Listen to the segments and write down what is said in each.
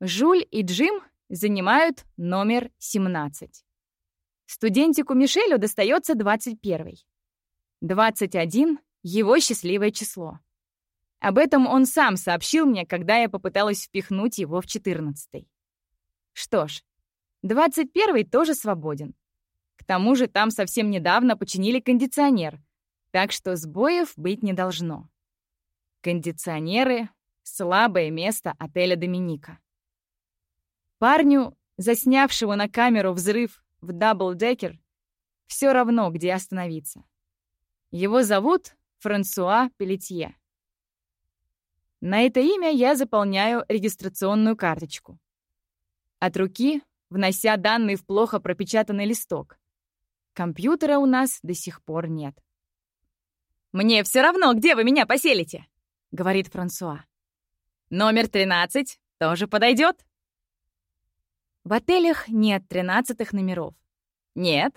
Жуль и Джим занимают номер 17. Студентику Мишелю достается 21. 21 — его счастливое число. Об этом он сам сообщил мне, когда я попыталась впихнуть его в 14. Что ж, 21 тоже свободен. К тому же там совсем недавно починили кондиционер, так что сбоев быть не должно. Кондиционеры — слабое место отеля «Доминика». Парню, заснявшего на камеру взрыв в даблдекер, все равно, где остановиться. Его зовут Франсуа Пелетье. На это имя я заполняю регистрационную карточку. От руки, внося данные в плохо пропечатанный листок. Компьютера у нас до сих пор нет. «Мне все равно, где вы меня поселите», — говорит Франсуа. «Номер 13 тоже подойдет?» В отелях нет тринадцатых номеров. Нет.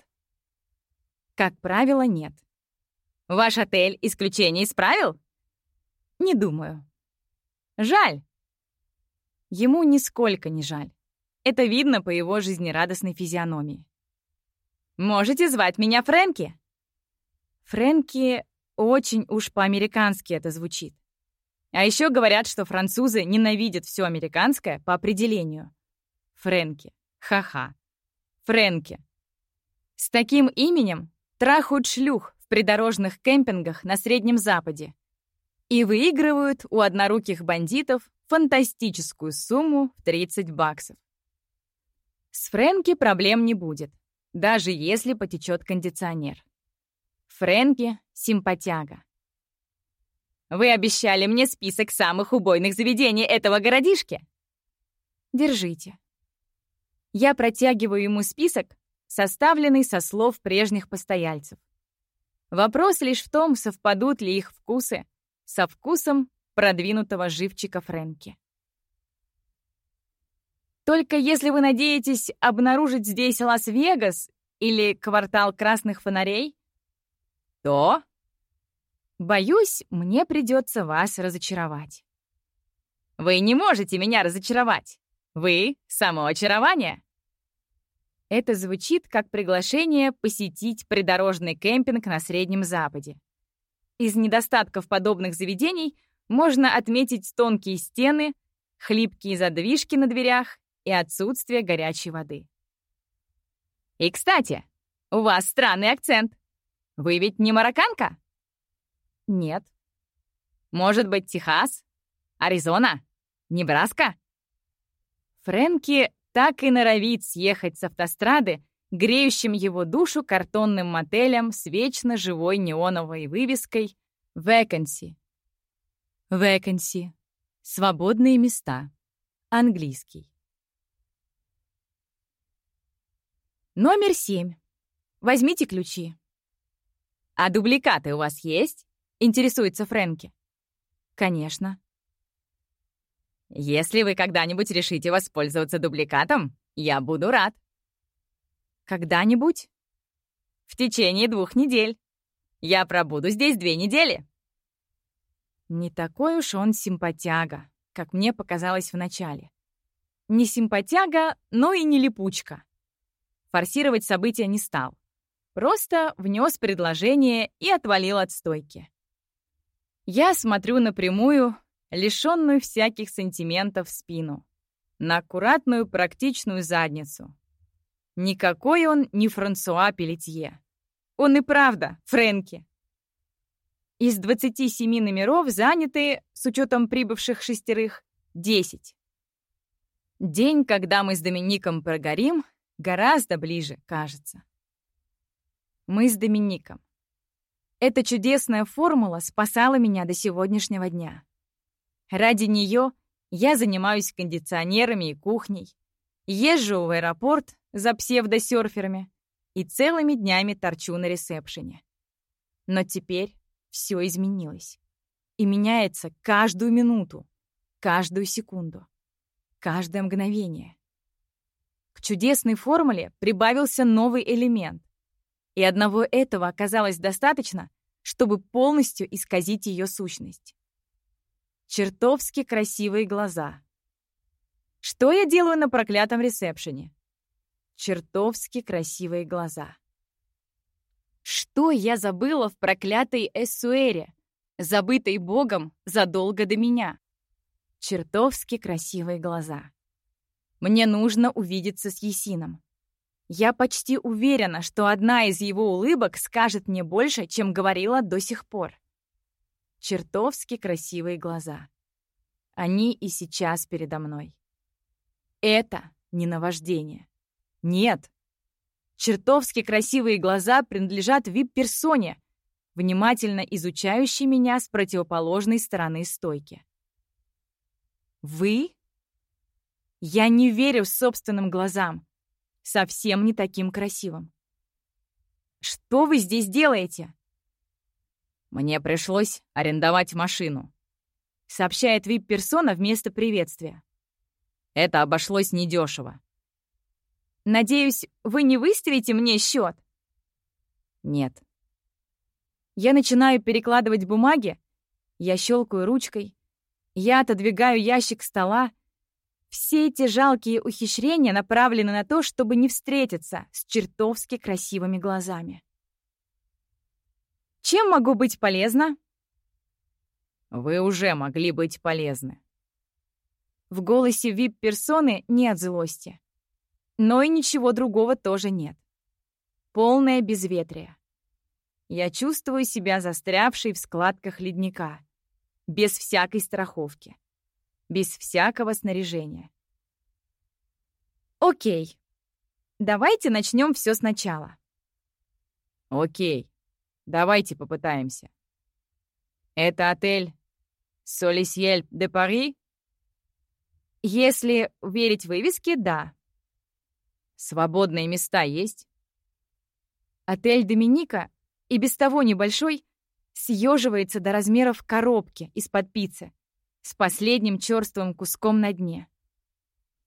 Как правило, нет. Ваш отель исключение из правил? Не думаю. Жаль. Ему нисколько не жаль. Это видно по его жизнерадостной физиономии. Можете звать меня Фрэнки. Фрэнки очень уж по-американски это звучит. А еще говорят, что французы ненавидят все американское по определению. Фрэнки. Ха-ха. Фрэнки. С таким именем трахают шлюх в придорожных кемпингах на Среднем Западе и выигрывают у одноруких бандитов фантастическую сумму в 30 баксов. С Фрэнки проблем не будет, даже если потечет кондиционер. Фрэнки — симпатяга. Вы обещали мне список самых убойных заведений этого городишки. Держите. Я протягиваю ему список, составленный со слов прежних постояльцев. Вопрос лишь в том, совпадут ли их вкусы со вкусом продвинутого живчика Фрэнки. Только если вы надеетесь обнаружить здесь Лас-Вегас или квартал красных фонарей, то, боюсь, мне придется вас разочаровать. Вы не можете меня разочаровать. Вы — само очарование. Это звучит как приглашение посетить придорожный кемпинг на Среднем Западе. Из недостатков подобных заведений можно отметить тонкие стены, хлипкие задвижки на дверях и отсутствие горячей воды. И, кстати, у вас странный акцент. Вы ведь не марокканка? Нет. Может быть, Техас? Аризона? Небраска? Фрэнки так и норовит съехать с автострады, греющим его душу картонным мотелем с вечно живой неоновой вывеской «Vacancy». «Vacancy» — «Свободные места». Английский. Номер семь. Возьмите ключи. «А дубликаты у вас есть?» — интересуется Фрэнки. «Конечно». Если вы когда-нибудь решите воспользоваться дубликатом, я буду рад. Когда-нибудь? В течение двух недель. Я пробуду здесь две недели. Не такой уж он симпатяга, как мне показалось вначале. Не симпатяга, но и не липучка. Форсировать события не стал. Просто внес предложение и отвалил от стойки. Я смотрю напрямую лишенную всяких сантиментов спину, на аккуратную практичную задницу. Никакой он не Франсуа Пелетье. Он и правда Фрэнки. Из 27 номеров заняты, с учетом прибывших шестерых, 10. День, когда мы с Домиником прогорим, гораздо ближе, кажется. Мы с Домиником. Эта чудесная формула спасала меня до сегодняшнего дня. Ради нее я занимаюсь кондиционерами и кухней, езжу в аэропорт за псевдосерферами и целыми днями торчу на ресепшене. Но теперь все изменилось. И меняется каждую минуту, каждую секунду, каждое мгновение. К чудесной формуле прибавился новый элемент. И одного этого оказалось достаточно, чтобы полностью исказить ее сущность чертовски красивые глаза. Что я делаю на проклятом ресепшене? Чертовски красивые глаза. Что я забыла в проклятой Эссуэре, забытой Богом задолго до меня? Чертовски красивые глаза. Мне нужно увидеться с Есином. Я почти уверена, что одна из его улыбок скажет мне больше, чем говорила до сих пор. Чертовски красивые глаза. Они и сейчас передо мной. Это не наваждение. Нет. Чертовски красивые глаза принадлежат вип-персоне, внимательно изучающей меня с противоположной стороны стойки. Вы? Я не верю собственным глазам. Совсем не таким красивым. Что вы здесь делаете? Мне пришлось арендовать машину, сообщает вип-персона вместо приветствия. Это обошлось недешево. Надеюсь, вы не выставите мне счет? Нет. Я начинаю перекладывать бумаги, я щелкаю ручкой, я отодвигаю ящик стола. Все эти жалкие ухищрения направлены на то, чтобы не встретиться с чертовски красивыми глазами. Чем могу быть полезна? Вы уже могли быть полезны. В голосе вип-персоны нет злости. Но и ничего другого тоже нет. Полное безветрие. Я чувствую себя застрявшей в складках ледника. Без всякой страховки. Без всякого снаряжения. Окей. Давайте начнем все сначала. Окей. Давайте попытаемся. Это отель Солисьель де Пари? Если верить вывеске, да. Свободные места есть? Отель Доминика, и без того небольшой, съеживается до размеров коробки из-под пиццы с последним черствым куском на дне.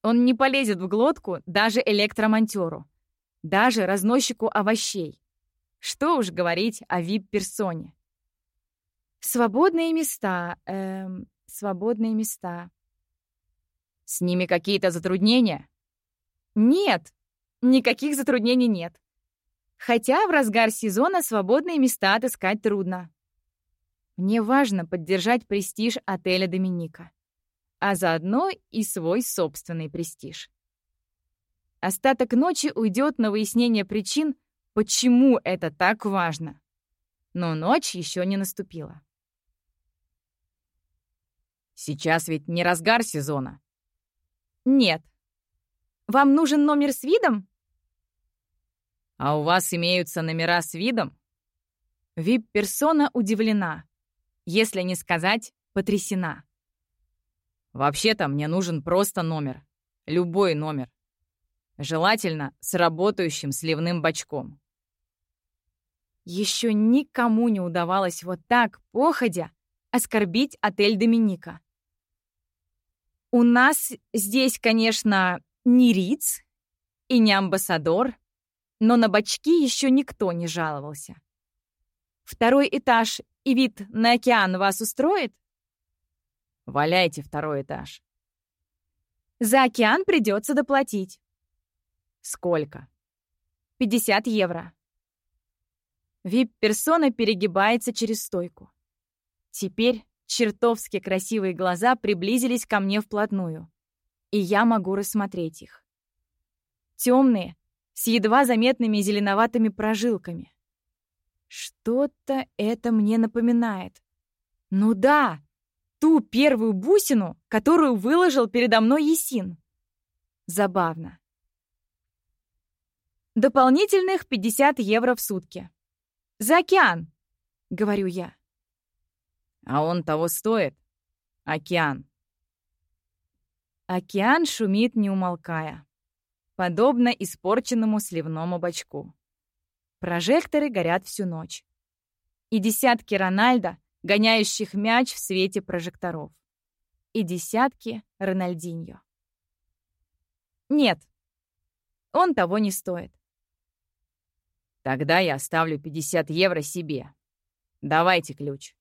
Он не полезет в глотку даже электромонтеру, даже разносчику овощей. Что уж говорить о вип-персоне. Свободные места, эм, свободные места. С ними какие-то затруднения? Нет, Никаких затруднений нет. Хотя в разгар сезона свободные места отыскать трудно. Мне важно поддержать престиж отеля «Доминика», а заодно и свой собственный престиж. Остаток ночи уйдет на выяснение причин, почему это так важно. Но ночь еще не наступила. Сейчас ведь не разгар сезона. Нет. Вам нужен номер с видом? «А у вас имеются номера с видом?» Вип-персона удивлена, если не сказать потрясена. «Вообще-то мне нужен просто номер. Любой номер. Желательно с работающим сливным бачком». Еще никому не удавалось вот так, походя, оскорбить отель Доминика. У нас здесь, конечно, не Риц и не Амбассадор, но на бачки еще никто не жаловался. Второй этаж и вид на океан вас устроит? Валяйте второй этаж. За океан придется доплатить. Сколько? 50 евро. Вип-персона перегибается через стойку. Теперь чертовски красивые глаза приблизились ко мне вплотную, и я могу рассмотреть их. Темные, с едва заметными зеленоватыми прожилками. Что-то это мне напоминает. Ну да, ту первую бусину, которую выложил передо мной Есин. Забавно. Дополнительных 50 евро в сутки. За океан, говорю я. А он того стоит? Океан. Океан шумит, не умолкая подобно испорченному сливному бачку. Прожекторы горят всю ночь. И десятки Рональдо, гоняющих мяч в свете прожекторов. И десятки Рональдиньо. Нет, он того не стоит. Тогда я оставлю 50 евро себе. Давайте ключ.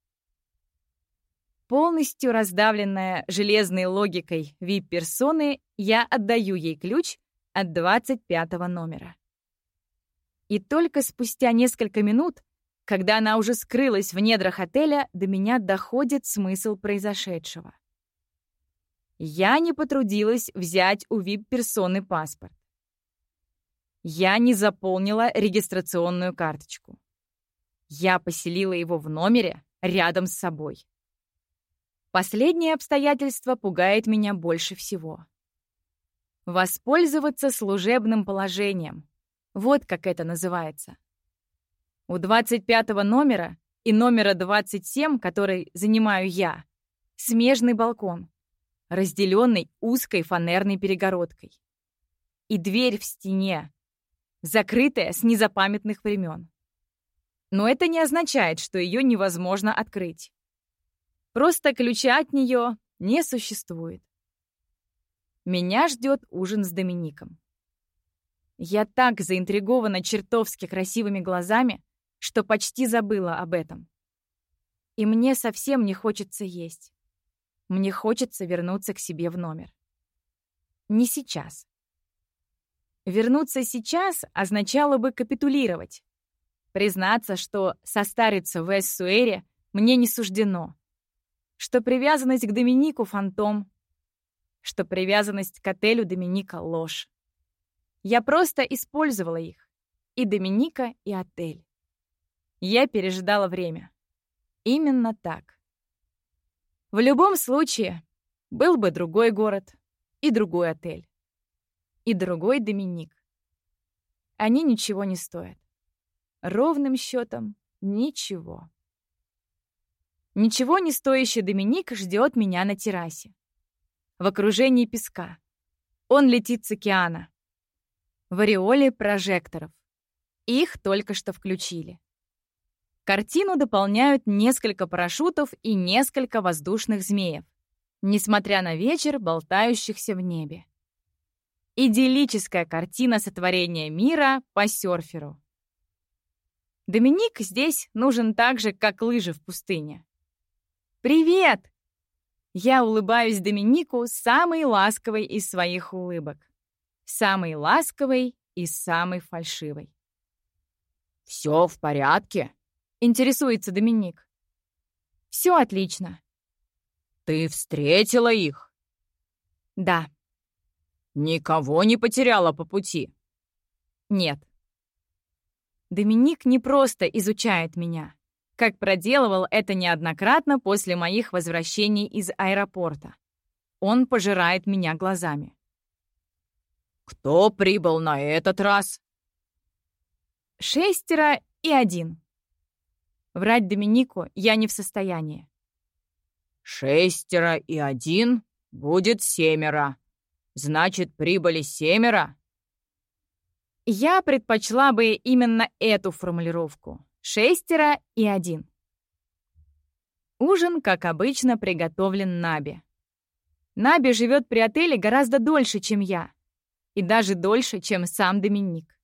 Полностью раздавленная железной логикой вип-персоны, я отдаю ей ключ от 25 номера. И только спустя несколько минут, когда она уже скрылась в недрах отеля, до меня доходит смысл произошедшего. Я не потрудилась взять у вип-персоны паспорт. Я не заполнила регистрационную карточку. Я поселила его в номере рядом с собой. Последнее обстоятельство пугает меня больше всего. Воспользоваться служебным положением. Вот как это называется. У 25 номера и номера 27, который занимаю я, смежный балкон, разделенный узкой фанерной перегородкой. И дверь в стене, закрытая с незапамятных времен. Но это не означает, что ее невозможно открыть. Просто ключа от нее не существует. Меня ждет ужин с Домиником. Я так заинтригована чертовски красивыми глазами, что почти забыла об этом. И мне совсем не хочется есть. Мне хочется вернуться к себе в номер. Не сейчас. Вернуться сейчас означало бы капитулировать. Признаться, что состариться в Эссуэре мне не суждено. Что привязанность к Доминику — фантом. Что привязанность к отелю Доминика — ложь. Я просто использовала их. И Доминика, и отель. Я пережидала время. Именно так. В любом случае, был бы другой город и другой отель и другой Доминик. Они ничего не стоят. Ровным счетом ничего. Ничего не стоящий Доминик ждет меня на террасе. В окружении песка. Он летит с океана. В ореоле прожекторов. Их только что включили. Картину дополняют несколько парашютов и несколько воздушных змеев, несмотря на вечер, болтающихся в небе. Идиллическая картина сотворения мира по серферу. Доминик здесь нужен так же, как лыжи в пустыне. «Привет!» Я улыбаюсь Доминику самой ласковой из своих улыбок. Самой ласковой и самой фальшивой. «Все в порядке?» — интересуется Доминик. «Все отлично». «Ты встретила их?» «Да». «Никого не потеряла по пути?» «Нет». Доминик не просто изучает меня, как проделывал это неоднократно после моих возвращений из аэропорта. Он пожирает меня глазами. «Кто прибыл на этот раз?» «Шестеро и один». Врать Доминику я не в состоянии. «Шестеро и один будет семеро», Значит, прибыли семеро? Я предпочла бы именно эту формулировку. Шестеро и один. Ужин, как обычно, приготовлен Наби. Наби живет при отеле гораздо дольше, чем я. И даже дольше, чем сам Доминик.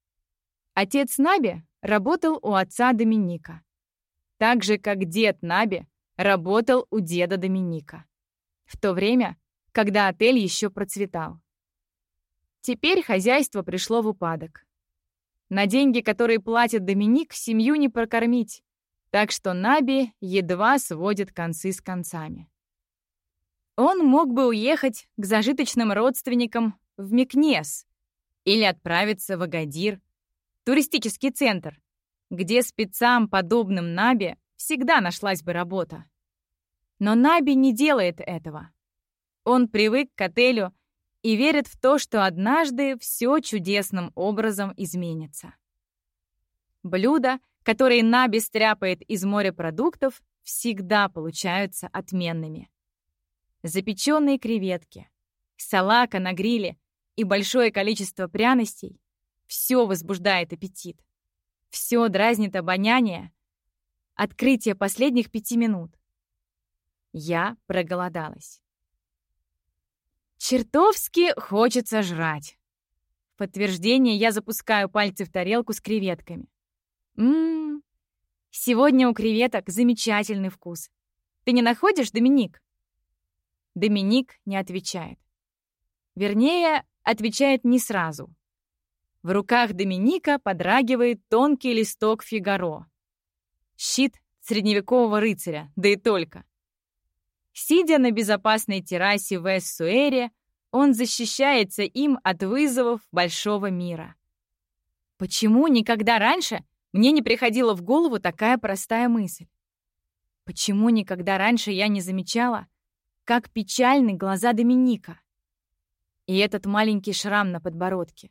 Отец Наби работал у отца Доминика. Так же, как дед Наби работал у деда Доминика. В то время, когда отель еще процветал. Теперь хозяйство пришло в упадок. На деньги, которые платит Доминик, семью не прокормить, так что Наби едва сводит концы с концами. Он мог бы уехать к зажиточным родственникам в Микнес или отправиться в Агадир, туристический центр, где спецам, подобным Наби, всегда нашлась бы работа. Но Наби не делает этого. Он привык к отелю и верит в то, что однажды все чудесным образом изменится. Блюда, которые Наби стряпает из морепродуктов, всегда получаются отменными. Запеченные креветки, салака на гриле и большое количество пряностей — все возбуждает аппетит. Все дразнит обоняние. Открытие последних пяти минут. Я проголодалась. Чертовски хочется жрать. В подтверждение я запускаю пальцы в тарелку с креветками. Ммм, сегодня у креветок замечательный вкус. Ты не находишь, Доминик?» Доминик не отвечает. Вернее, отвечает не сразу. В руках Доминика подрагивает тонкий листок Фигаро. Щит средневекового рыцаря, да и только. Сидя на безопасной террасе в Эссуэре, он защищается им от вызовов большого мира. Почему никогда раньше мне не приходила в голову такая простая мысль? Почему никогда раньше я не замечала, как печальны глаза Доминика? И этот маленький шрам на подбородке.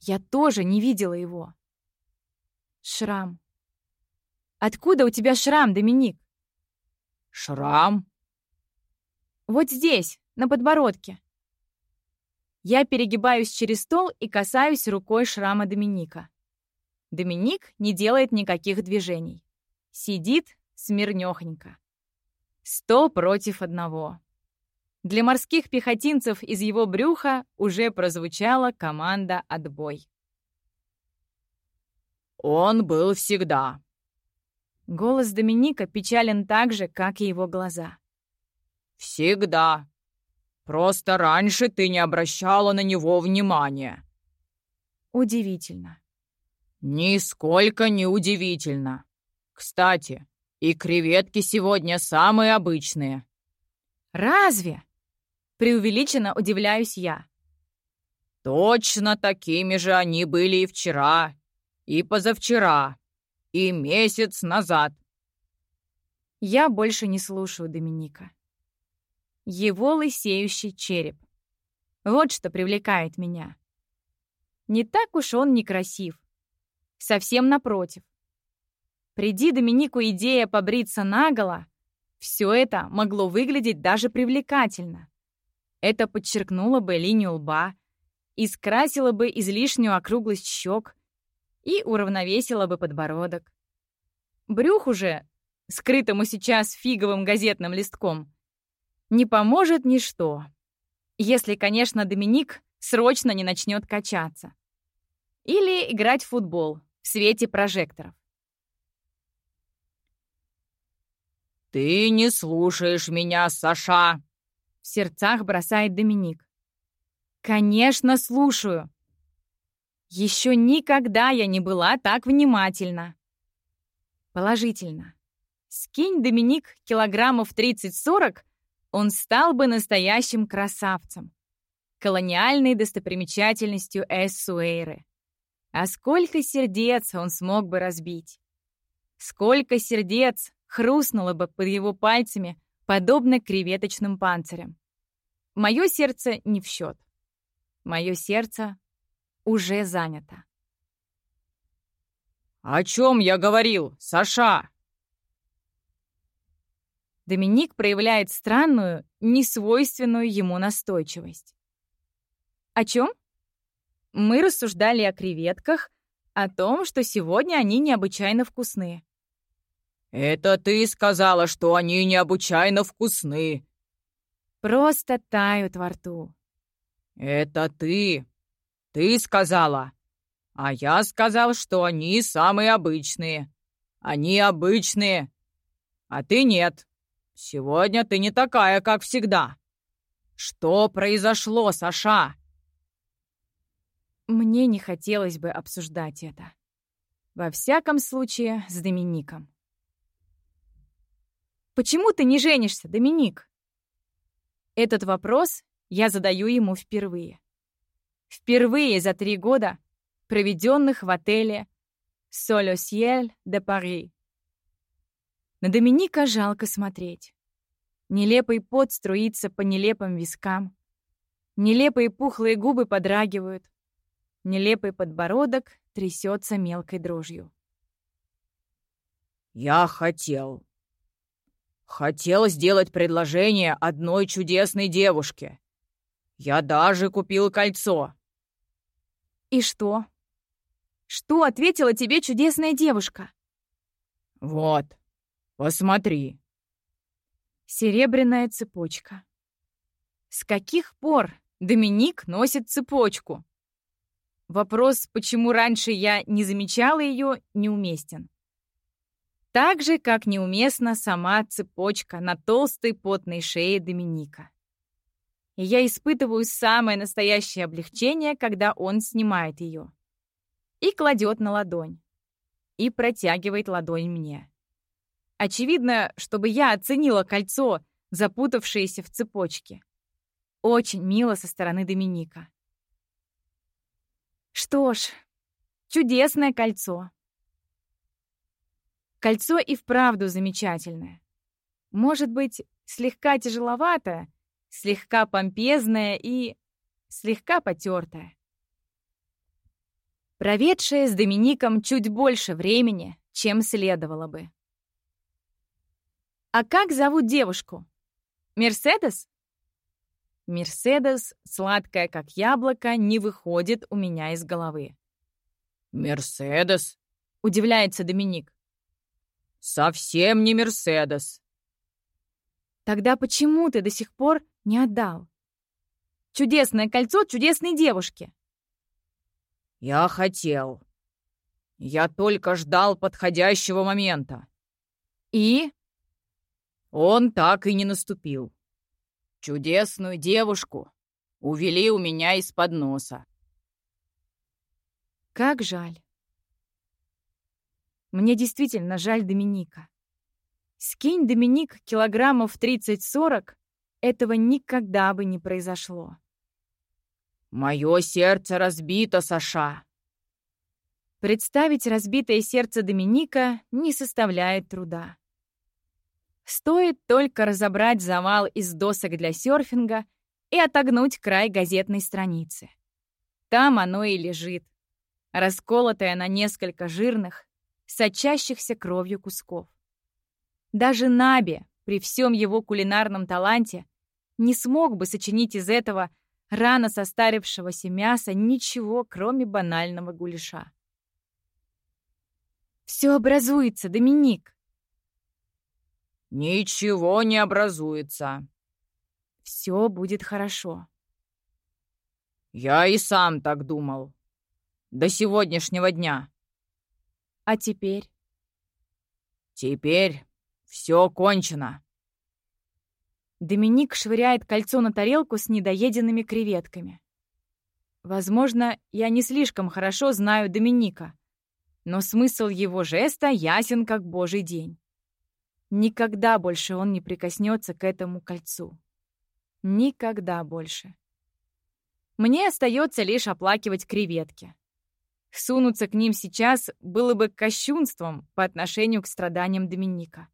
Я тоже не видела его. Шрам. Откуда у тебя шрам, Доминик? Шрам? Вот здесь, на подбородке. Я перегибаюсь через стол и касаюсь рукой шрама Доминика. Доминик не делает никаких движений. Сидит смирнёхонько. Сто против одного. Для морских пехотинцев из его брюха уже прозвучала команда «Отбой». «Он был всегда». Голос Доминика печален так же, как и его глаза. «Всегда. Просто раньше ты не обращала на него внимания». Удивительно. «Нисколько не удивительно. Кстати, и креветки сегодня самые обычные». «Разве?» Преувеличенно удивляюсь я. Точно такими же они были и вчера, и позавчера, и месяц назад. Я больше не слушаю Доминика. Его лысеющий череп. Вот что привлекает меня. Не так уж он некрасив. Совсем напротив. Приди Доминику идея побриться наголо, все это могло выглядеть даже привлекательно. Это подчеркнуло бы линию лба, искрасило бы излишнюю округлость щек и уравновесило бы подбородок. Брюху же, скрытому сейчас фиговым газетным листком, не поможет ничто. Если, конечно, Доминик срочно не начнет качаться. Или играть в футбол в свете прожекторов. «Ты не слушаешь меня, Саша!» В сердцах бросает Доминик. «Конечно, слушаю!» Еще никогда я не была так внимательна. Положительно. Скинь Доминик килограммов 30-40, он стал бы настоящим красавцем. Колониальной достопримечательностью Эссуэйры. А сколько сердец он смог бы разбить? Сколько сердец хрустнуло бы под его пальцами подобно креветочным панцирям. Мое сердце не в счет. Мое сердце уже занято. «О чем я говорил, Саша?» Доминик проявляет странную, несвойственную ему настойчивость. О чем? Мы рассуждали о креветках, о том, что сегодня они необычайно вкусные. «Это ты сказала, что они необычайно вкусны!» «Просто тают во рту!» «Это ты! Ты сказала! А я сказал, что они самые обычные! Они обычные! А ты нет! Сегодня ты не такая, как всегда! Что произошло, Саша?» Мне не хотелось бы обсуждать это. Во всяком случае, с Домиником. Почему ты не женишься, Доминик? Этот вопрос я задаю ему впервые. Впервые за три года, проведенных в отеле «Солосьель де Пари». На Доминика жалко смотреть. Нелепый пот струится по нелепым вискам. Нелепые пухлые губы подрагивают. Нелепый подбородок трясется мелкой дрожью. «Я хотел», Хотел сделать предложение одной чудесной девушке. Я даже купил кольцо. И что? Что ответила тебе чудесная девушка? Вот, посмотри. Серебряная цепочка. С каких пор Доминик носит цепочку? Вопрос, почему раньше я не замечала ее, неуместен. Так же, как неуместна сама цепочка на толстой потной шее Доминика. И я испытываю самое настоящее облегчение, когда он снимает ее. И кладет на ладонь. И протягивает ладонь мне. Очевидно, чтобы я оценила кольцо, запутавшееся в цепочке. Очень мило со стороны Доминика. Что ж, чудесное кольцо. Кольцо и вправду замечательное. Может быть, слегка тяжеловатое, слегка помпезное и слегка потертое. Проведшее с Домиником чуть больше времени, чем следовало бы. «А как зовут девушку? Мерседес?» Мерседес, сладкая как яблоко, не выходит у меня из головы. «Мерседес?» — удивляется Доминик. Совсем не Мерседес. Тогда почему ты до сих пор не отдал? Чудесное кольцо чудесной девушке. Я хотел. Я только ждал подходящего момента. И? Он так и не наступил. Чудесную девушку увели у меня из-под носа. Как жаль. Мне действительно жаль Доминика. Скинь Доминик килограммов 30-40, этого никогда бы не произошло. Мое сердце разбито, Саша. Представить разбитое сердце Доминика не составляет труда. Стоит только разобрать завал из досок для серфинга и отогнуть край газетной страницы. Там оно и лежит, расколотое на несколько жирных, сочащихся кровью кусков. Даже Наби, при всем его кулинарном таланте, не смог бы сочинить из этого рано состарившегося мяса ничего, кроме банального гуляша. «Все образуется, Доминик!» «Ничего не образуется!» «Все будет хорошо!» «Я и сам так думал. До сегодняшнего дня!» А теперь? Теперь все кончено. Доминик швыряет кольцо на тарелку с недоеденными креветками. Возможно, я не слишком хорошо знаю Доминика, но смысл его жеста ясен как божий день. Никогда больше он не прикоснется к этому кольцу. Никогда больше. Мне остается лишь оплакивать креветки. Сунуться к ним сейчас было бы кощунством по отношению к страданиям Доминика.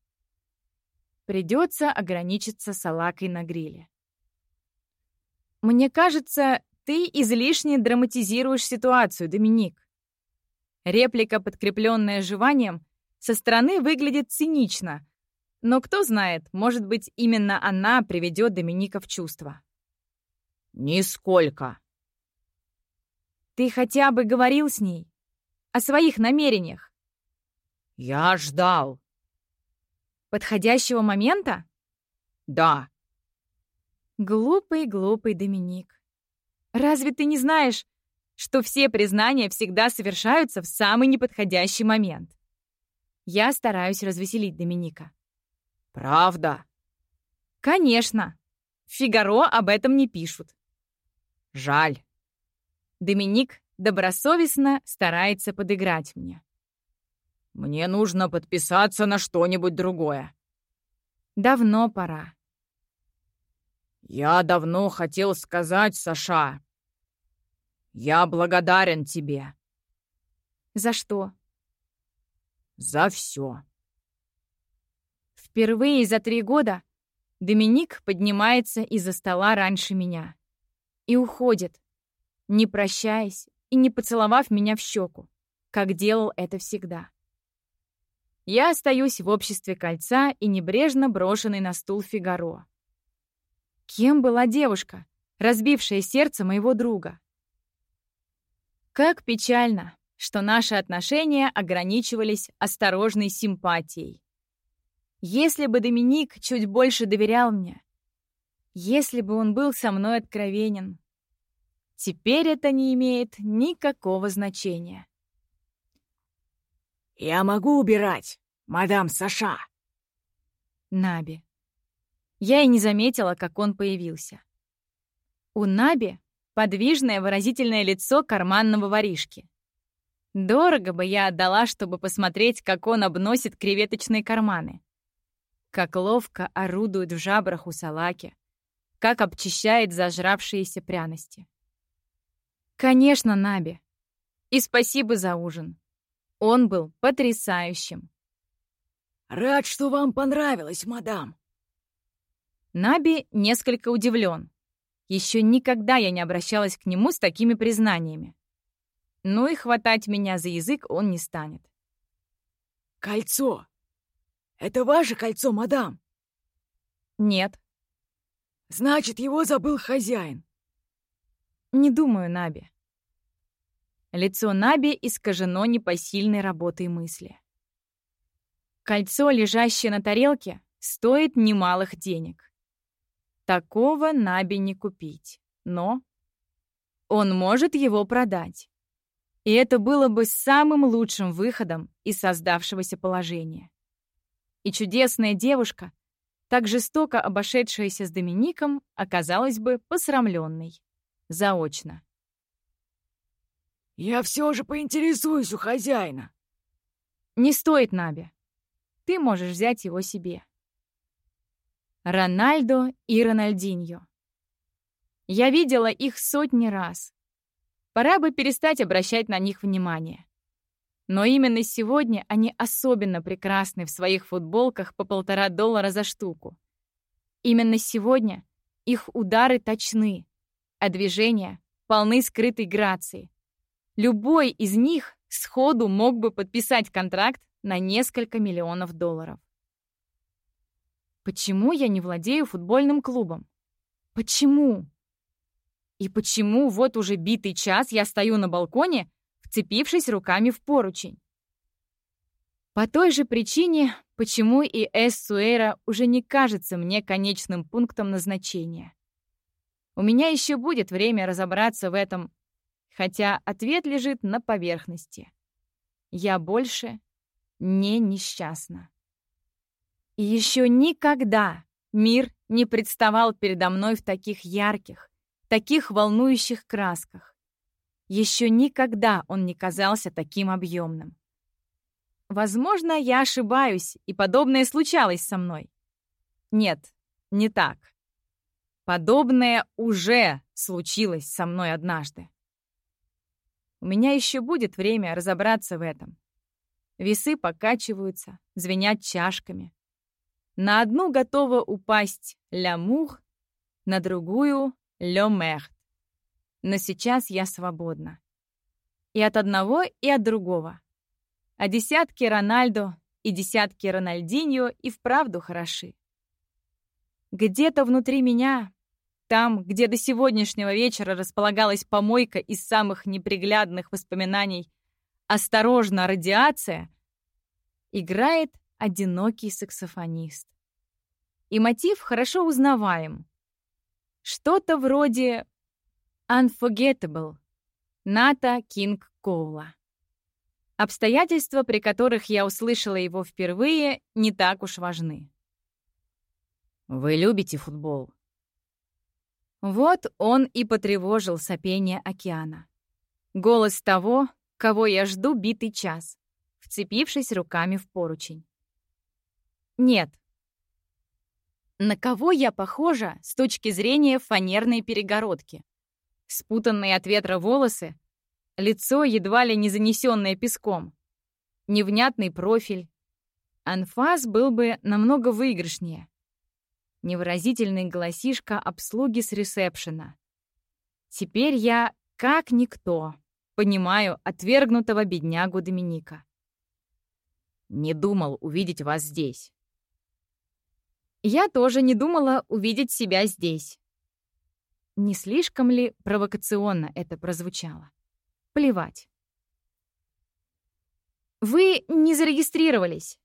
Придется ограничиться салакой на гриле. «Мне кажется, ты излишне драматизируешь ситуацию, Доминик». Реплика, подкрепленная жеванием, со стороны выглядит цинично, но кто знает, может быть, именно она приведет Доминика в чувство. «Нисколько», ты хотя бы говорил с ней о своих намерениях? Я ждал. Подходящего момента? Да. Глупый, глупый Доминик. Разве ты не знаешь, что все признания всегда совершаются в самый неподходящий момент? Я стараюсь развеселить Доминика. Правда? Конечно. «Фигаро» об этом не пишут. Жаль. Доминик добросовестно старается подыграть мне. «Мне нужно подписаться на что-нибудь другое». «Давно пора». «Я давно хотел сказать, Саша. Я благодарен тебе». «За что?» «За все». Впервые за три года Доминик поднимается из-за стола раньше меня и уходит, не прощаясь и не поцеловав меня в щеку, как делал это всегда. Я остаюсь в обществе кольца и небрежно брошенный на стул Фигаро. Кем была девушка, разбившая сердце моего друга? Как печально, что наши отношения ограничивались осторожной симпатией. Если бы Доминик чуть больше доверял мне, если бы он был со мной откровенен, Теперь это не имеет никакого значения. «Я могу убирать. мадам Саша!» Наби. Я и не заметила, как он появился. У Наби подвижное выразительное лицо карманного воришки. Дорого бы я отдала, чтобы посмотреть, как он обносит креветочные карманы. Как ловко орудует в жабрах у салаки. Как обчищает зажравшиеся пряности. Конечно, Наби. И спасибо за ужин. Он был потрясающим. «Рад, что вам понравилось, мадам!» Наби несколько удивлен. Еще никогда я не обращалась к нему с такими признаниями. Ну и хватать меня за язык он не станет. «Кольцо! Это ваше кольцо, мадам?» «Нет». «Значит, его забыл хозяин». «Не думаю, Наби». Лицо Наби искажено непосильной работой мысли. Кольцо, лежащее на тарелке, стоит немалых денег. Такого Наби не купить, но он может его продать. И это было бы самым лучшим выходом из создавшегося положения. И чудесная девушка, так жестоко обошедшаяся с Домиником, оказалась бы посрамленной. Заочно. «Я все же поинтересуюсь у хозяина». «Не стоит, Наби. Ты можешь взять его себе». Рональдо и Рональдиньо. Я видела их сотни раз. Пора бы перестать обращать на них внимание. Но именно сегодня они особенно прекрасны в своих футболках по полтора доллара за штуку. Именно сегодня их удары точны, а движения полны скрытой грации. Любой из них сходу мог бы подписать контракт на несколько миллионов долларов. Почему я не владею футбольным клубом? Почему? И почему вот уже битый час я стою на балконе, вцепившись руками в поручень? По той же причине, почему и Эс-Суэра уже не кажется мне конечным пунктом назначения. У меня еще будет время разобраться в этом, хотя ответ лежит на поверхности. Я больше не несчастна. И еще никогда мир не представал передо мной в таких ярких, таких волнующих красках. Еще никогда он не казался таким объемным. Возможно, я ошибаюсь, и подобное случалось со мной. Нет, не так. Подобное уже случилось со мной однажды. У меня еще будет время разобраться в этом. Весы покачиваются, звенят чашками. На одну готова упасть лямух, на другую Ле Мерт. Но сейчас я свободна. И от одного, и от другого. А десятки Рональдо и десятки Рональдиньо и вправду хороши. Где-то внутри меня, там, где до сегодняшнего вечера располагалась помойка из самых неприглядных воспоминаний «Осторожно, радиация!», играет одинокий саксофонист. И мотив хорошо узнаваем. Что-то вроде Unforgettable Ната Кинг Коула. Обстоятельства, при которых я услышала его впервые, не так уж важны. «Вы любите футбол?» Вот он и потревожил сопение океана. Голос того, кого я жду битый час, вцепившись руками в поручень. Нет, на кого я похожа с точки зрения фанерной перегородки? Спутанные от ветра волосы, лицо едва ли не занесенное песком, невнятный профиль. Анфас был бы намного выигрышнее. Невыразительный голосишка обслуги с ресепшена. Теперь я, как никто, понимаю отвергнутого беднягу Доминика. «Не думал увидеть вас здесь», я тоже не думала увидеть себя здесь. Не слишком ли провокационно это прозвучало? Плевать. Вы не зарегистрировались.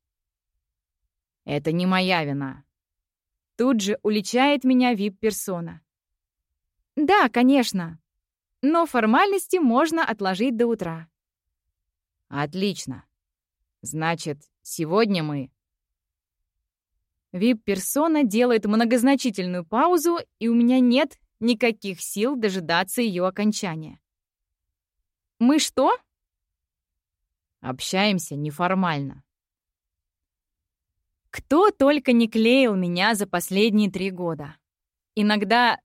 Это не моя вина. Тут же уличает меня вип-персона. Да, конечно. Но формальности можно отложить до утра. Отлично. Значит, Сегодня мы Вип-персона делает многозначительную паузу, и у меня нет никаких сил дожидаться ее окончания. «Мы что?» Общаемся неформально. Кто только не клеил меня за последние три года. Иногда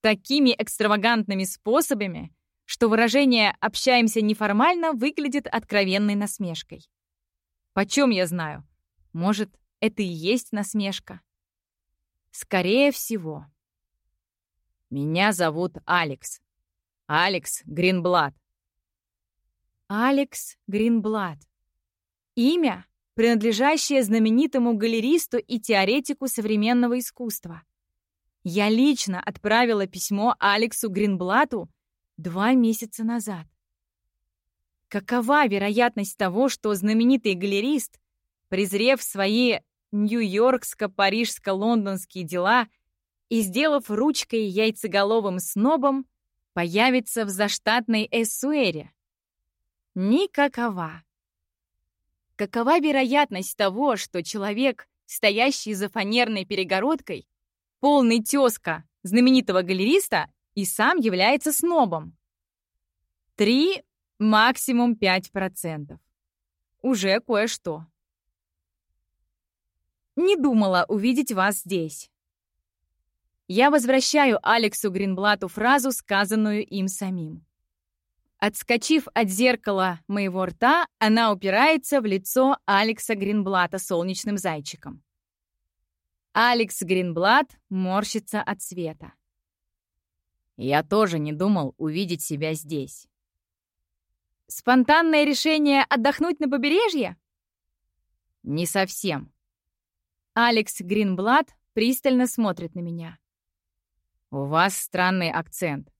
такими экстравагантными способами, что выражение «общаемся неформально» выглядит откровенной насмешкой. Почем я знаю? Может, это и есть насмешка? Скорее всего. Меня зовут Алекс. Алекс Гринблад. Алекс Гринблад. Имя, принадлежащее знаменитому галеристу и теоретику современного искусства. Я лично отправила письмо Алексу Гринблату два месяца назад. Какова вероятность того, что знаменитый галерист, презрев свои нью-йоркско-парижско-лондонские дела и, сделав ручкой яйцеголовым снобом, появится в заштатной Эссуэре? Никакова. Какова вероятность того, что человек, стоящий за фанерной перегородкой, полный тезка знаменитого галериста и сам является снобом? Три, максимум пять процентов. Уже кое-что. Не думала увидеть вас здесь. Я возвращаю Алексу Гринблату фразу, сказанную им самим. Отскочив от зеркала моего рта, она упирается в лицо Алекса Гринблата солнечным зайчиком. Алекс Гринблат морщится от света. Я тоже не думал увидеть себя здесь. Спонтанное решение отдохнуть на побережье? Не совсем. Алекс Гринблат пристально смотрит на меня. «У вас странный акцент».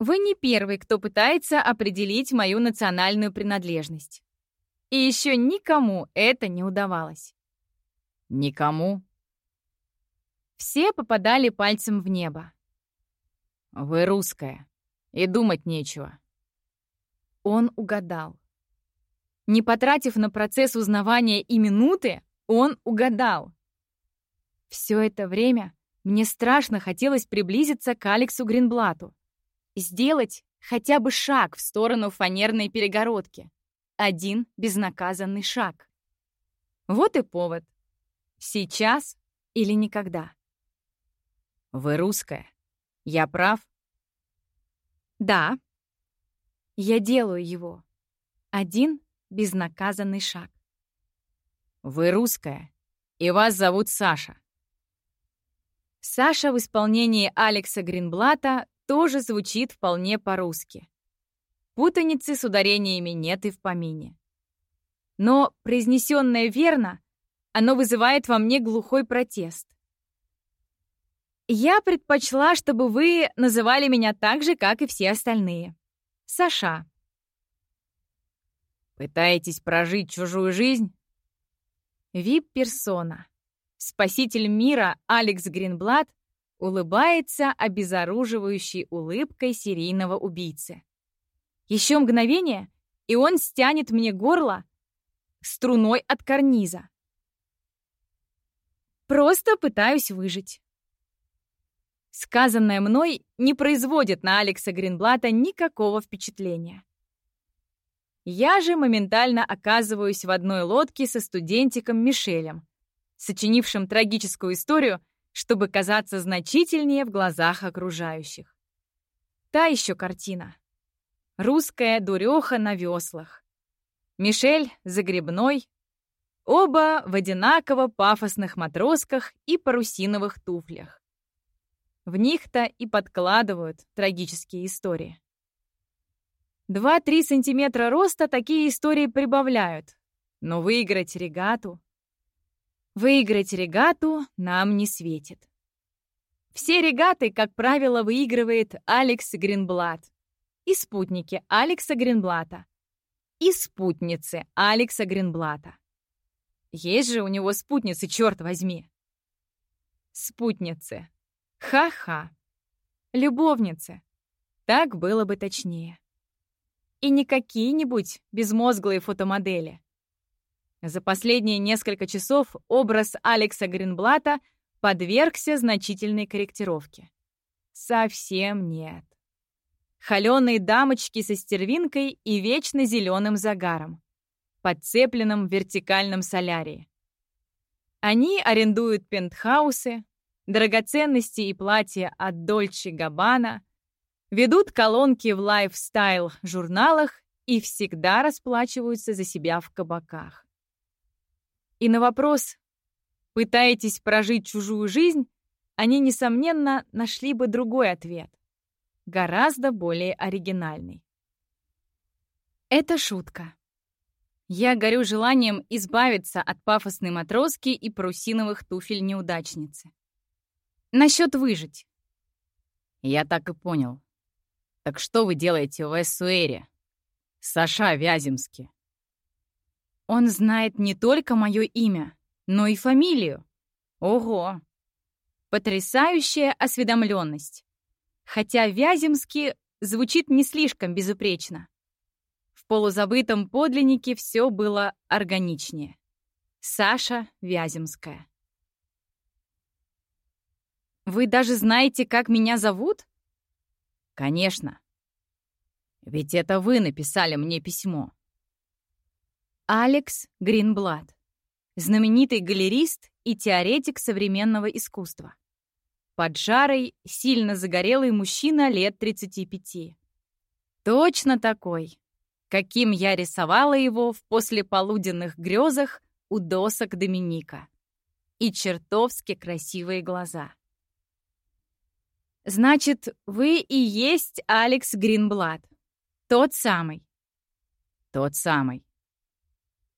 Вы не первый, кто пытается определить мою национальную принадлежность. И еще никому это не удавалось. Никому? Все попадали пальцем в небо. Вы русская, и думать нечего. Он угадал. Не потратив на процесс узнавания и минуты, он угадал. Все это время мне страшно хотелось приблизиться к Алексу Гринблату. Сделать хотя бы шаг в сторону фанерной перегородки. Один безнаказанный шаг. Вот и повод. Сейчас или никогда. Вы русская. Я прав? Да. Я делаю его. Один безнаказанный шаг. Вы русская, и вас зовут Саша. Саша в исполнении Алекса Гринблата тоже звучит вполне по-русски. Путаницы с ударениями нет и в помине. Но, произнесенное верно, оно вызывает во мне глухой протест. Я предпочла, чтобы вы называли меня так же, как и все остальные. Саша. Пытаетесь прожить чужую жизнь? Вип-персона. Спаситель мира Алекс Гринблад улыбается обезоруживающей улыбкой серийного убийцы. Еще мгновение, и он стянет мне горло струной от карниза. Просто пытаюсь выжить. Сказанное мной не производит на Алекса Гринблата никакого впечатления. Я же моментально оказываюсь в одной лодке со студентиком Мишелем, сочинившим трагическую историю, чтобы казаться значительнее в глазах окружающих. Та еще картина. Русская дуреха на веслах. Мишель загребной. Оба в одинаково пафосных матросках и парусиновых туфлях. В них-то и подкладывают трагические истории. 2-3 сантиметра роста такие истории прибавляют. Но выиграть регату... Выиграть регату нам не светит. Все регаты, как правило, выигрывает Алекс Гринблат. И спутники Алекса Гринблата. И спутницы Алекса Гринблата. Есть же у него спутницы, черт возьми. Спутницы. Ха-ха. Любовницы. Так было бы точнее. И не какие-нибудь безмозглые фотомодели. За последние несколько часов образ Алекса Гринблата подвергся значительной корректировке. Совсем нет. Холеные дамочки со стервинкой и вечно зеленым загаром, подцепленным в вертикальном солярии. Они арендуют пентхаусы, драгоценности и платья от Дольче Габбана, ведут колонки в лайфстайл-журналах и всегда расплачиваются за себя в кабаках. И на вопрос «Пытаетесь прожить чужую жизнь?» они, несомненно, нашли бы другой ответ, гораздо более оригинальный. Это шутка. Я горю желанием избавиться от пафосной матроски и парусиновых туфель неудачницы. Насчет выжить. Я так и понял. Так что вы делаете в Эссуэре? Саша Вяземский. Он знает не только мое имя, но и фамилию. Ого! Потрясающая осведомленность. Хотя Вяземский звучит не слишком безупречно. В полузабытом подлиннике все было органичнее. Саша Вяземская. «Вы даже знаете, как меня зовут?» «Конечно. Ведь это вы написали мне письмо». Алекс Гринблад, знаменитый галерист и теоретик современного искусства. Поджарый, сильно загорелый мужчина лет 35. Точно такой, каким я рисовала его в послеполуденных грезах у досок Доминика. И чертовски красивые глаза. «Значит, вы и есть Алекс Гринблад. Тот самый?» «Тот самый.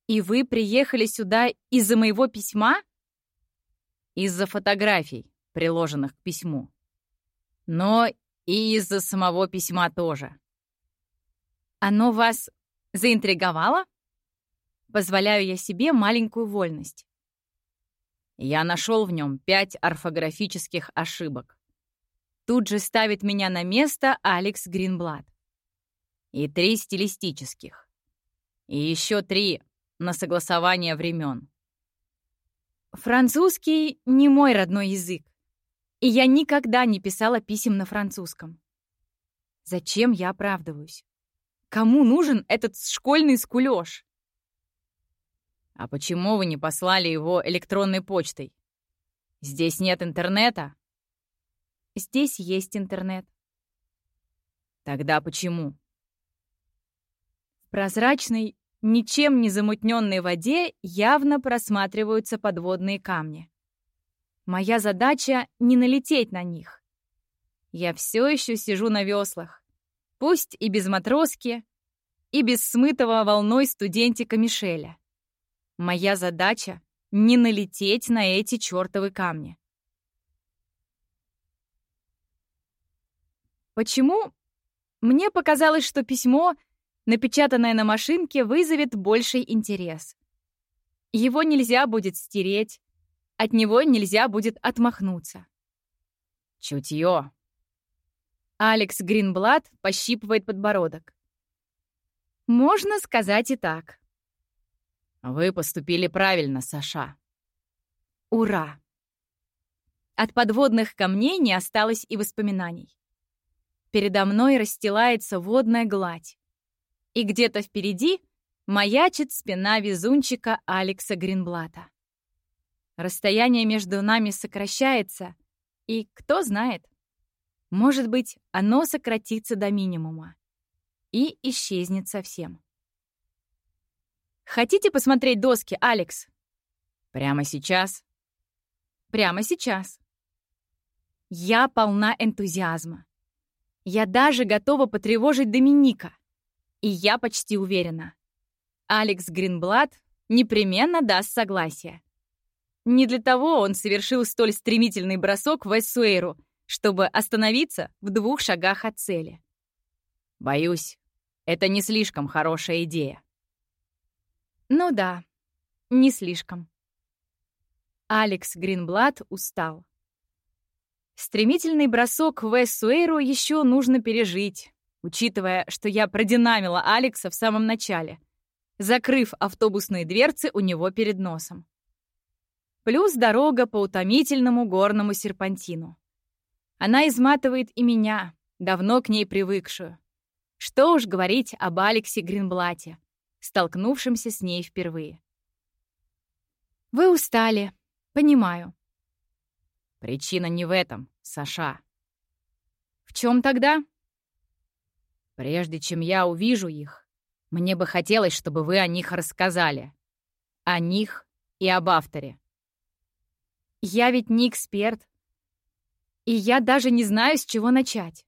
И вы приехали сюда из-за моего письма? Из-за фотографий, приложенных к письму. Но и из-за самого письма тоже. Оно вас заинтриговало? Позволяю я себе маленькую вольность. Я нашел в нем пять орфографических ошибок. Тут же ставит меня на место Алекс Гринблад. И три стилистических. И еще три на согласование времен. Французский не мой родной язык, и я никогда не писала писем на французском. Зачем я оправдываюсь? Кому нужен этот школьный скулёж? А почему вы не послали его электронной почтой? Здесь нет интернета? Здесь есть интернет. Тогда почему? В прозрачной ничем не замутненной воде явно просматриваются подводные камни. Моя задача — не налететь на них. Я все еще сижу на веслах, пусть и без матроски, и без смытого волной студентика Мишеля. Моя задача — не налететь на эти чертовы камни. Почему? Мне показалось, что письмо — напечатанное на машинке, вызовет больший интерес. Его нельзя будет стереть, от него нельзя будет отмахнуться. Чутье. Алекс Гринблад пощипывает подбородок. Можно сказать и так. Вы поступили правильно, Саша. Ура! От подводных камней не осталось и воспоминаний. Передо мной расстилается водная гладь и где-то впереди маячит спина везунчика Алекса Гринблата. Расстояние между нами сокращается, и кто знает, может быть, оно сократится до минимума и исчезнет совсем. Хотите посмотреть доски, Алекс? Прямо сейчас? Прямо сейчас. Я полна энтузиазма. Я даже готова потревожить Доминика. И я почти уверена. Алекс Гринблад непременно даст согласие. Не для того он совершил столь стремительный бросок в Эссуэру, чтобы остановиться в двух шагах от цели. Боюсь, это не слишком хорошая идея. Ну да, не слишком. Алекс Гринблад устал. Стремительный бросок в Эссуэру еще нужно пережить, учитывая, что я продинамила Алекса в самом начале, закрыв автобусные дверцы у него перед носом. Плюс дорога по утомительному горному серпантину. Она изматывает и меня, давно к ней привыкшую. Что уж говорить об Алексе Гринблате, столкнувшемся с ней впервые. Вы устали, понимаю. Причина не в этом, Саша. В чем тогда? Прежде чем я увижу их, мне бы хотелось, чтобы вы о них рассказали. О них и об авторе. Я ведь не эксперт. И я даже не знаю, с чего начать.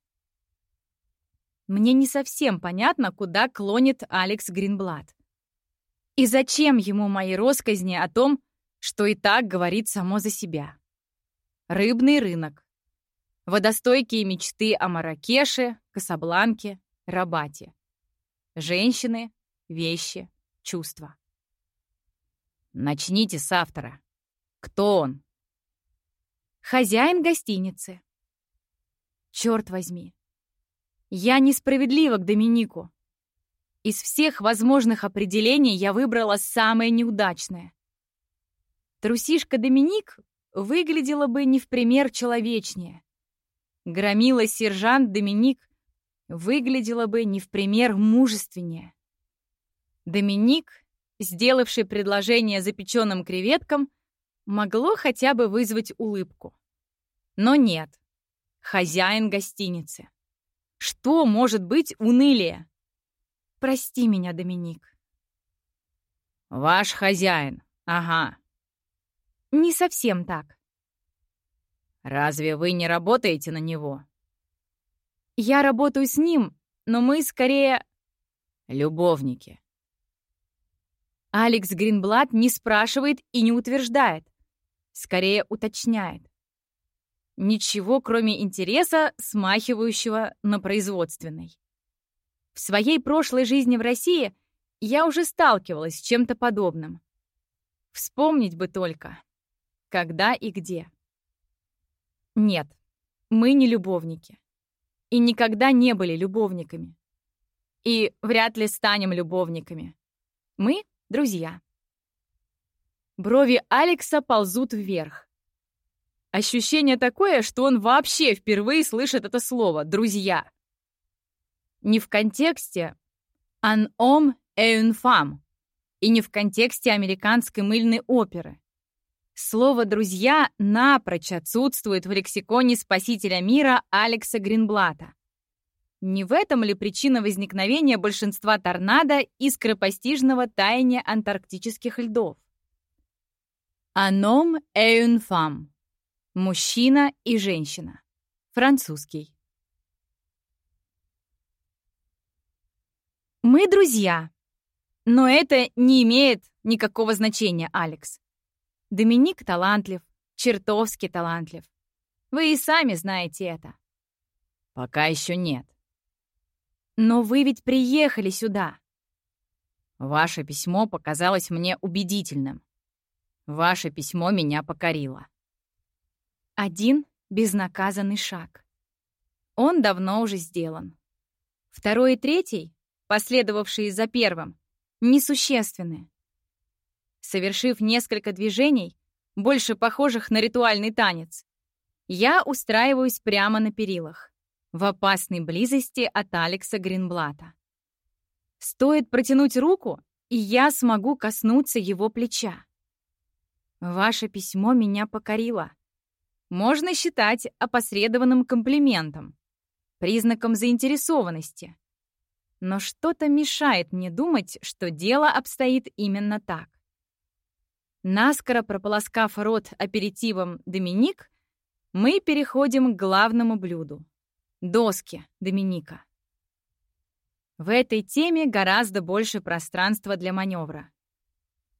Мне не совсем понятно, куда клонит Алекс Гринблат. И зачем ему мои росказни о том, что и так говорит само за себя. Рыбный рынок. Водостойкие мечты о Маракеше, Касабланке, Рабате. Женщины, вещи, чувства. Начните с автора. Кто он? Хозяин гостиницы. Черт возьми. Я несправедлива к Доминику. Из всех возможных определений я выбрала самое неудачное. Трусишка Доминик выглядела бы не в пример человечнее. Громила сержант Доминик выглядела бы не в пример мужественнее. Доминик, сделавший предложение запеченным креветкам, могло хотя бы вызвать улыбку. Но нет. Хозяин гостиницы. Что может быть унылее? Прости меня, Доминик. Ваш хозяин. Ага. Не совсем так. Разве вы не работаете на него? Я работаю с ним, но мы скорее... Любовники. Алекс Гринблат не спрашивает и не утверждает скорее уточняет. Ничего, кроме интереса, смахивающего на производственный. В своей прошлой жизни в России я уже сталкивалась с чем-то подобным. Вспомнить бы только, когда и где. Нет, мы не любовники. И никогда не были любовниками. И вряд ли станем любовниками. Мы — друзья. Брови Алекса ползут вверх. Ощущение такое, что он вообще впервые слышит это слово «друзья». Не в контексте «un homme et une femme» и не в контексте американской мыльной оперы. Слово «друзья» напрочь отсутствует в лексиконе спасителя мира Алекса Гринблата. Не в этом ли причина возникновения большинства торнадо и скоропостижного таяния антарктических льдов? Une femme. Мужчина и женщина. Французский. Мы друзья. Но это не имеет никакого значения, Алекс. Доминик талантлив, чертовски талантлив. Вы и сами знаете это. Пока еще нет. Но вы ведь приехали сюда. Ваше письмо показалось мне убедительным. Ваше письмо меня покорило. Один безнаказанный шаг. Он давно уже сделан. Второй и третий, последовавшие за первым, несущественны. Совершив несколько движений, больше похожих на ритуальный танец, я устраиваюсь прямо на перилах, в опасной близости от Алекса Гринблата. Стоит протянуть руку, и я смогу коснуться его плеча. Ваше письмо меня покорило. Можно считать опосредованным комплиментом, признаком заинтересованности. Но что-то мешает мне думать, что дело обстоит именно так. Наскоро прополоскав рот аперитивом «Доминик», мы переходим к главному блюду — доске Доминика. В этой теме гораздо больше пространства для маневра.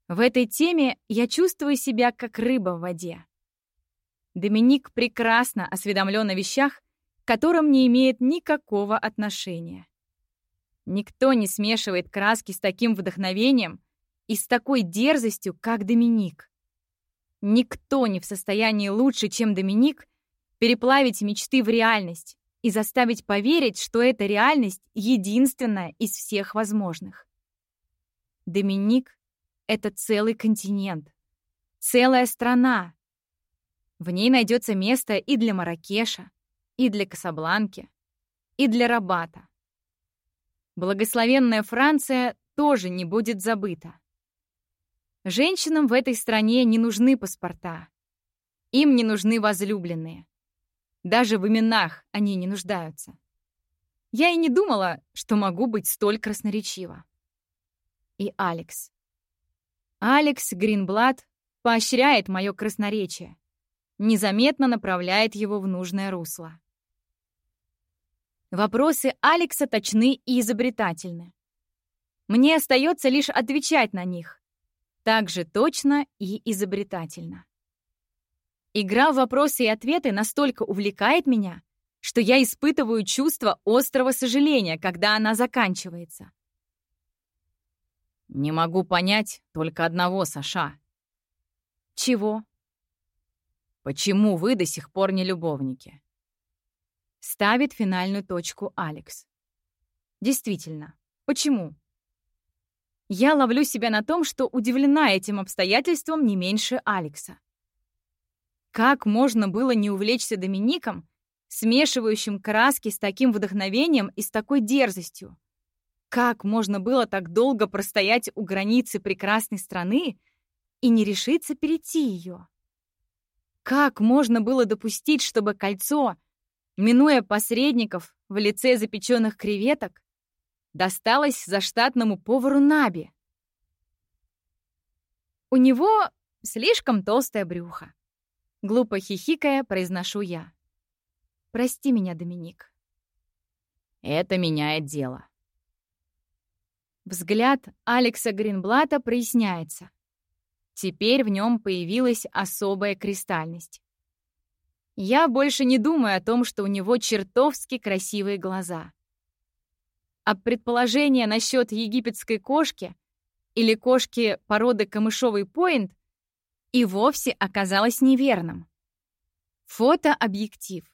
В этой теме я чувствую себя как рыба в воде. Доминик прекрасно осведомлен о вещах, к которым не имеет никакого отношения. Никто не смешивает краски с таким вдохновением и с такой дерзостью, как Доминик. Никто не в состоянии лучше, чем Доминик, переплавить мечты в реальность и заставить поверить, что эта реальность единственная из всех возможных. Доминик — это целый континент, целая страна. В ней найдется место и для Маракеша, и для Касабланки, и для Рабата. Благословенная Франция тоже не будет забыта. Женщинам в этой стране не нужны паспорта. Им не нужны возлюбленные. Даже в именах они не нуждаются. Я и не думала, что могу быть столь красноречива. И Алекс. Алекс Гринблад поощряет мое красноречие, незаметно направляет его в нужное русло. Вопросы Алекса точны и изобретательны. Мне остается лишь отвечать на них. Так же точно и изобретательно. Игра в вопросы и ответы настолько увлекает меня, что я испытываю чувство острого сожаления, когда она заканчивается. Не могу понять только одного, Саша. Чего? Почему вы до сих пор не любовники? Ставит финальную точку Алекс. Действительно, почему? Я ловлю себя на том, что удивлена этим обстоятельством не меньше Алекса. Как можно было не увлечься Домиником, смешивающим краски с таким вдохновением и с такой дерзостью? Как можно было так долго простоять у границы прекрасной страны и не решиться перейти ее? Как можно было допустить, чтобы кольцо, минуя посредников в лице запеченных креветок, досталось заштатному повару Наби. У него слишком толстое брюхо. Глупо хихикая, произношу я. Прости меня, Доминик. Это меняет дело. Взгляд Алекса Гринблата проясняется. Теперь в нем появилась особая кристальность. Я больше не думаю о том, что у него чертовски красивые глаза. А предположение насчет египетской кошки или кошки породы камышовый поинт и вовсе оказалось неверным. Фотообъектив.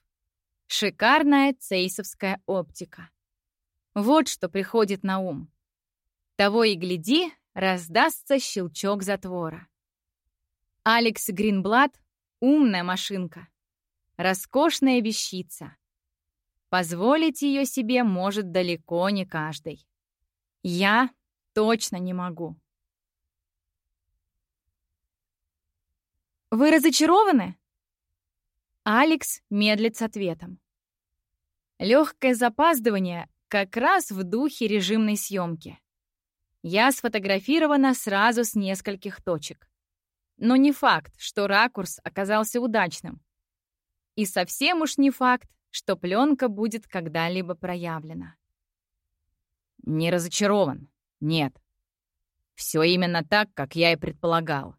Шикарная цейсовская оптика. Вот что приходит на ум. Того и гляди, раздастся щелчок затвора. Алекс Гринблад — умная машинка. Роскошная вещица. Позволить ее себе может далеко не каждый. Я точно не могу. «Вы разочарованы?» Алекс медлит с ответом. Легкое запаздывание как раз в духе режимной съемки. Я сфотографирована сразу с нескольких точек. Но не факт, что ракурс оказался удачным. И совсем уж не факт, что пленка будет когда-либо проявлена. Не разочарован. Нет. Все именно так, как я и предполагал.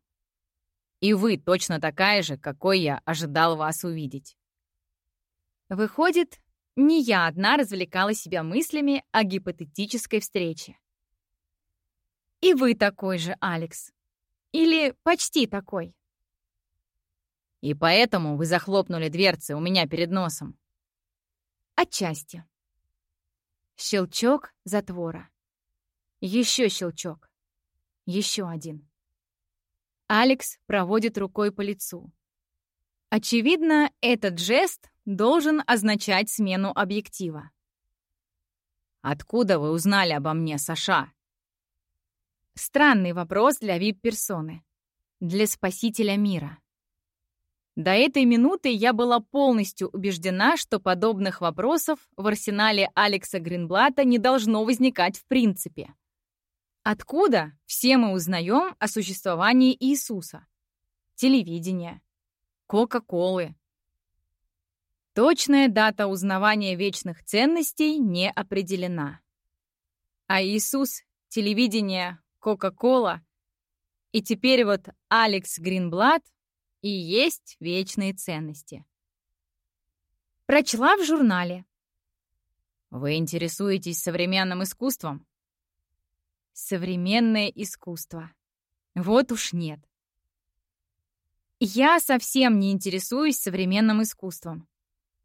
И вы точно такая же, какой я ожидал вас увидеть. Выходит, не я одна развлекала себя мыслями о гипотетической встрече. И вы такой же, Алекс. Или почти такой. И поэтому вы захлопнули дверцы у меня перед носом. Отчасти. Щелчок затвора. Еще щелчок. Еще один. Алекс проводит рукой по лицу. Очевидно, этот жест должен означать смену объектива. «Откуда вы узнали обо мне, Саша?» Странный вопрос для вип-персоны. Для спасителя мира. До этой минуты я была полностью убеждена, что подобных вопросов в арсенале Алекса Гринблата не должно возникать в принципе. Откуда все мы узнаем о существовании Иисуса? Телевидение, Кока-Колы. Точная дата узнавания вечных ценностей не определена. А Иисус, телевидение, Кока-Кола и теперь вот Алекс Гринблат и есть вечные ценности. Прочла в журнале. Вы интересуетесь современным искусством? Современное искусство. Вот уж нет. Я совсем не интересуюсь современным искусством.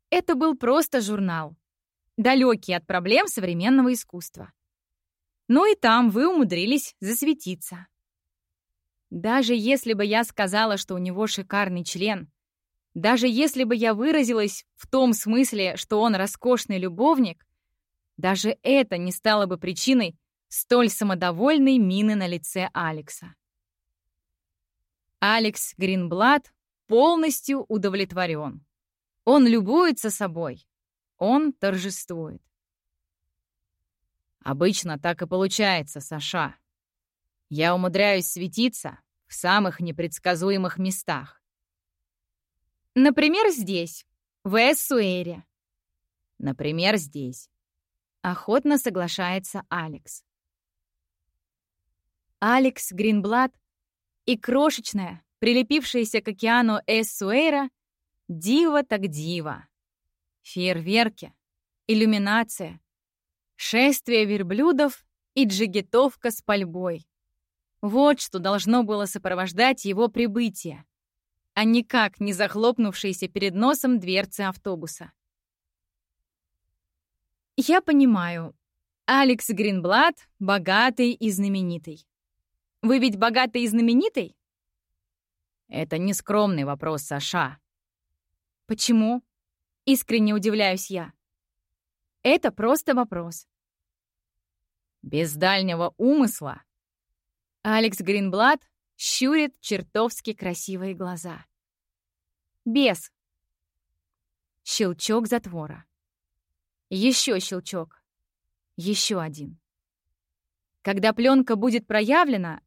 Это был просто журнал, далекий от проблем современного искусства. Но и там вы умудрились засветиться. Даже если бы я сказала, что у него шикарный член, даже если бы я выразилась в том смысле, что он роскошный любовник, даже это не стало бы причиной столь самодовольной мины на лице Алекса. Алекс Гринблад полностью удовлетворен. Он любуется собой. Он торжествует. Обычно так и получается, Саша. Я умудряюсь светиться в самых непредсказуемых местах. Например, здесь, в Эссуэре. Например, здесь. Охотно соглашается Алекс. Алекс Гринблад и крошечная, прилепившаяся к океану Эссуэра, дива так дива. Фейерверки, иллюминация, шествие верблюдов и джигитовка с пальбой. Вот что должно было сопровождать его прибытие, а никак не захлопнувшиеся перед носом дверцы автобуса. Я понимаю, Алекс Гринблад богатый и знаменитый. Вы ведь богатый и знаменитый? Это не скромный вопрос, Саша. Почему? Искренне удивляюсь я. Это просто вопрос. Без дальнего умысла Алекс Гринблад щурит чертовски красивые глаза. Без. Щелчок затвора. Еще щелчок. Еще один. Когда пленка будет проявлена,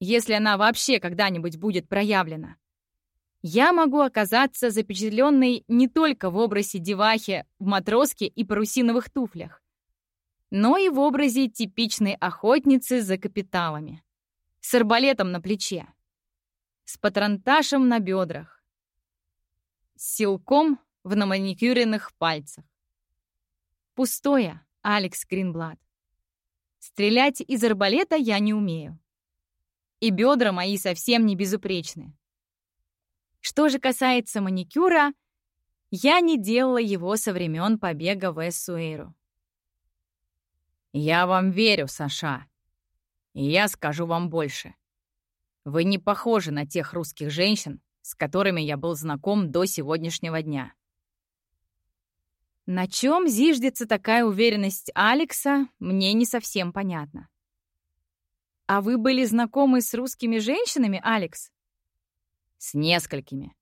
если она вообще когда-нибудь будет проявлена, я могу оказаться запечатленной не только в образе девахи в матроске и парусиновых туфлях, но и в образе типичной охотницы за капиталами с арбалетом на плече, с патронташем на бедрах, с силком в наманикюренных пальцах. Пустое, Алекс Гринблад. Стрелять из арбалета я не умею. И бедра мои совсем не безупречны. Что же касается маникюра, я не делала его со времен побега в Эссуэйру. «Я вам верю, Саша», я скажу вам больше. Вы не похожи на тех русских женщин, с которыми я был знаком до сегодняшнего дня. На чем зиждется такая уверенность Алекса, мне не совсем понятно. А вы были знакомы с русскими женщинами, Алекс? С несколькими.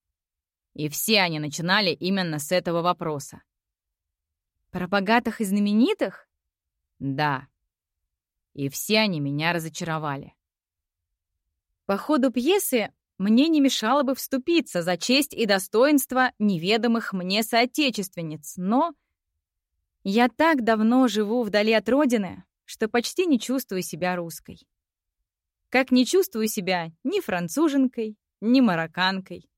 И все они начинали именно с этого вопроса. Про богатых и знаменитых? Да и все они меня разочаровали. По ходу пьесы мне не мешало бы вступиться за честь и достоинство неведомых мне соотечественниц, но я так давно живу вдали от родины, что почти не чувствую себя русской. Как не чувствую себя ни француженкой, ни марокканкой.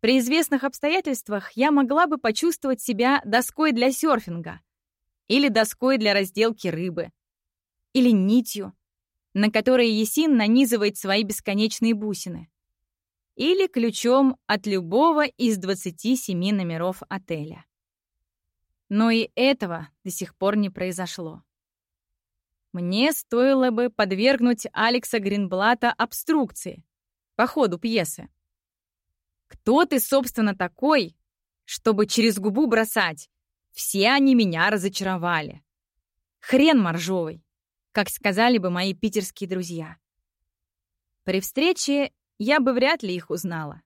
При известных обстоятельствах я могла бы почувствовать себя доской для серфинга или доской для разделки рыбы, или нитью, на которой Есин нанизывает свои бесконечные бусины, или ключом от любого из 27 номеров отеля. Но и этого до сих пор не произошло. Мне стоило бы подвергнуть Алекса Гринблата обструкции по ходу пьесы. Кто ты, собственно, такой, чтобы через губу бросать? Все они меня разочаровали. Хрен моржовый как сказали бы мои питерские друзья. При встрече я бы вряд ли их узнала,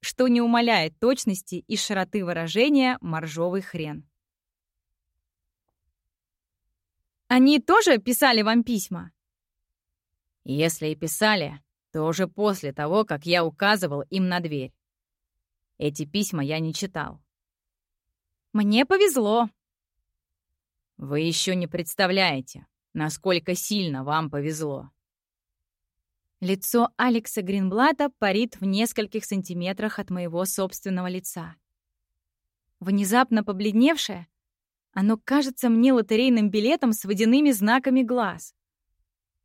что не умаляет точности и широты выражения «моржовый хрен». Они тоже писали вам письма? Если и писали, то уже после того, как я указывал им на дверь. Эти письма я не читал. Мне повезло. Вы еще не представляете, насколько сильно вам повезло. Лицо Алекса Гринблата парит в нескольких сантиметрах от моего собственного лица. Внезапно побледневшее, оно кажется мне лотерейным билетом с водяными знаками глаз,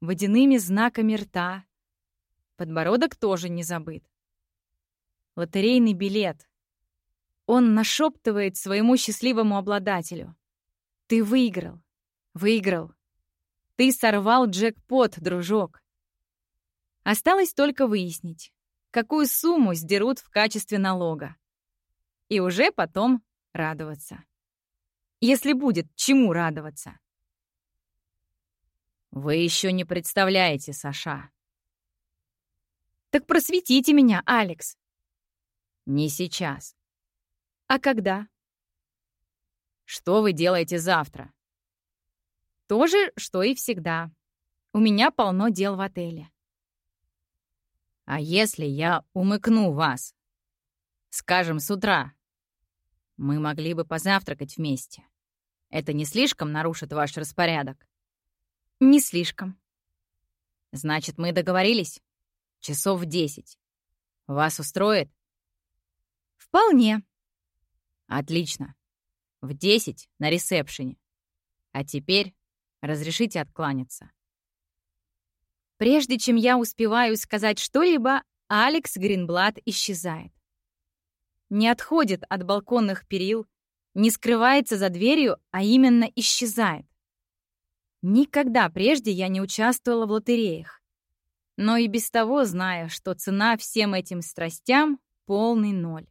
водяными знаками рта. Подбородок тоже не забыт. Лотерейный билет. Он нашептывает своему счастливому обладателю. «Ты выиграл! Выиграл! Ты сорвал джекпот, дружок. Осталось только выяснить, какую сумму сдерут в качестве налога. И уже потом радоваться. Если будет чему радоваться. Вы еще не представляете, Саша. Так просветите меня, Алекс. Не сейчас. А когда? Что вы делаете завтра? То же, что и всегда. У меня полно дел в отеле. А если я умыкну вас? Скажем, с утра. Мы могли бы позавтракать вместе. Это не слишком нарушит ваш распорядок? Не слишком. Значит, мы договорились? Часов в десять. Вас устроит? Вполне. Отлично. В десять на ресепшене. А теперь разрешите откланяться. Прежде чем я успеваю сказать что-либо, Алекс Гринблад исчезает. Не отходит от балконных перил, не скрывается за дверью, а именно исчезает. Никогда прежде я не участвовала в лотереях. Но и без того знаю, что цена всем этим страстям — полный ноль.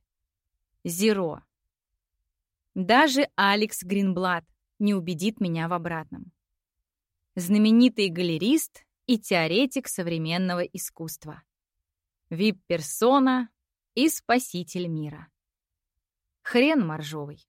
Зеро. Даже Алекс Гринблад не убедит меня в обратном. Знаменитый галерист и теоретик современного искусства. Вип-персона и спаситель мира. Хрен моржовый.